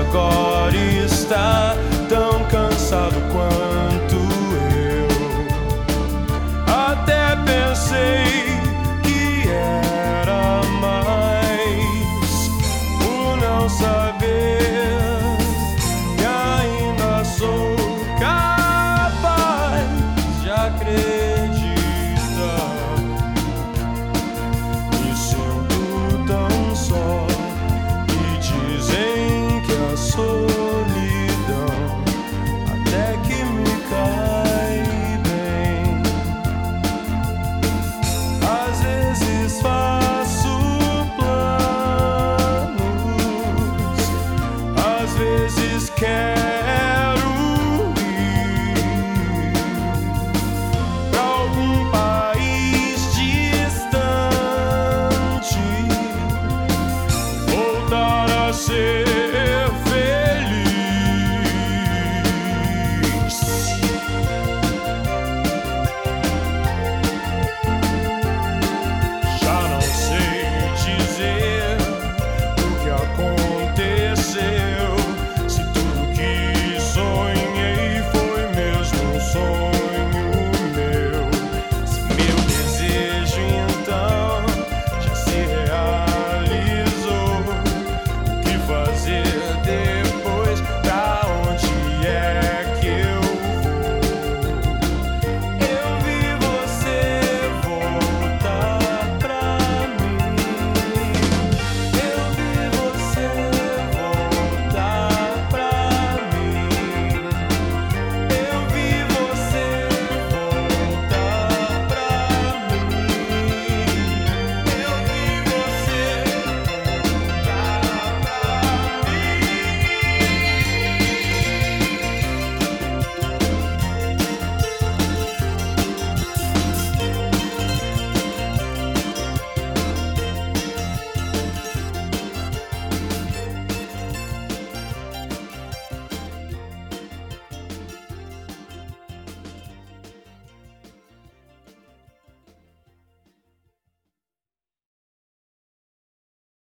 agora está tão cansado quanto.